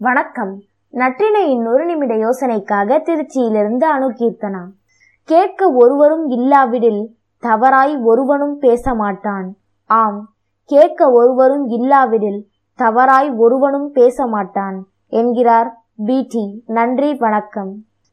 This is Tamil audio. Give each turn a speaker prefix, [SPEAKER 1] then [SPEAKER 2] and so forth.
[SPEAKER 1] வணக்கம். நற்றினையின் ஒரு நிமிட யோசனைக்காக திருச்சியிலிருந்து அணுகீர்த்தனா கேட்க ஒருவரும் இல்லாவிடில் தவறாய் ஒருவனும் பேச மாட்டான் ஆம் கேட்க ஒருவரும் இல்லாவிடில் தவறாய் ஒருவனும் பேச மாட்டான் என்கிறார் பிடி நன்றி வணக்கம்.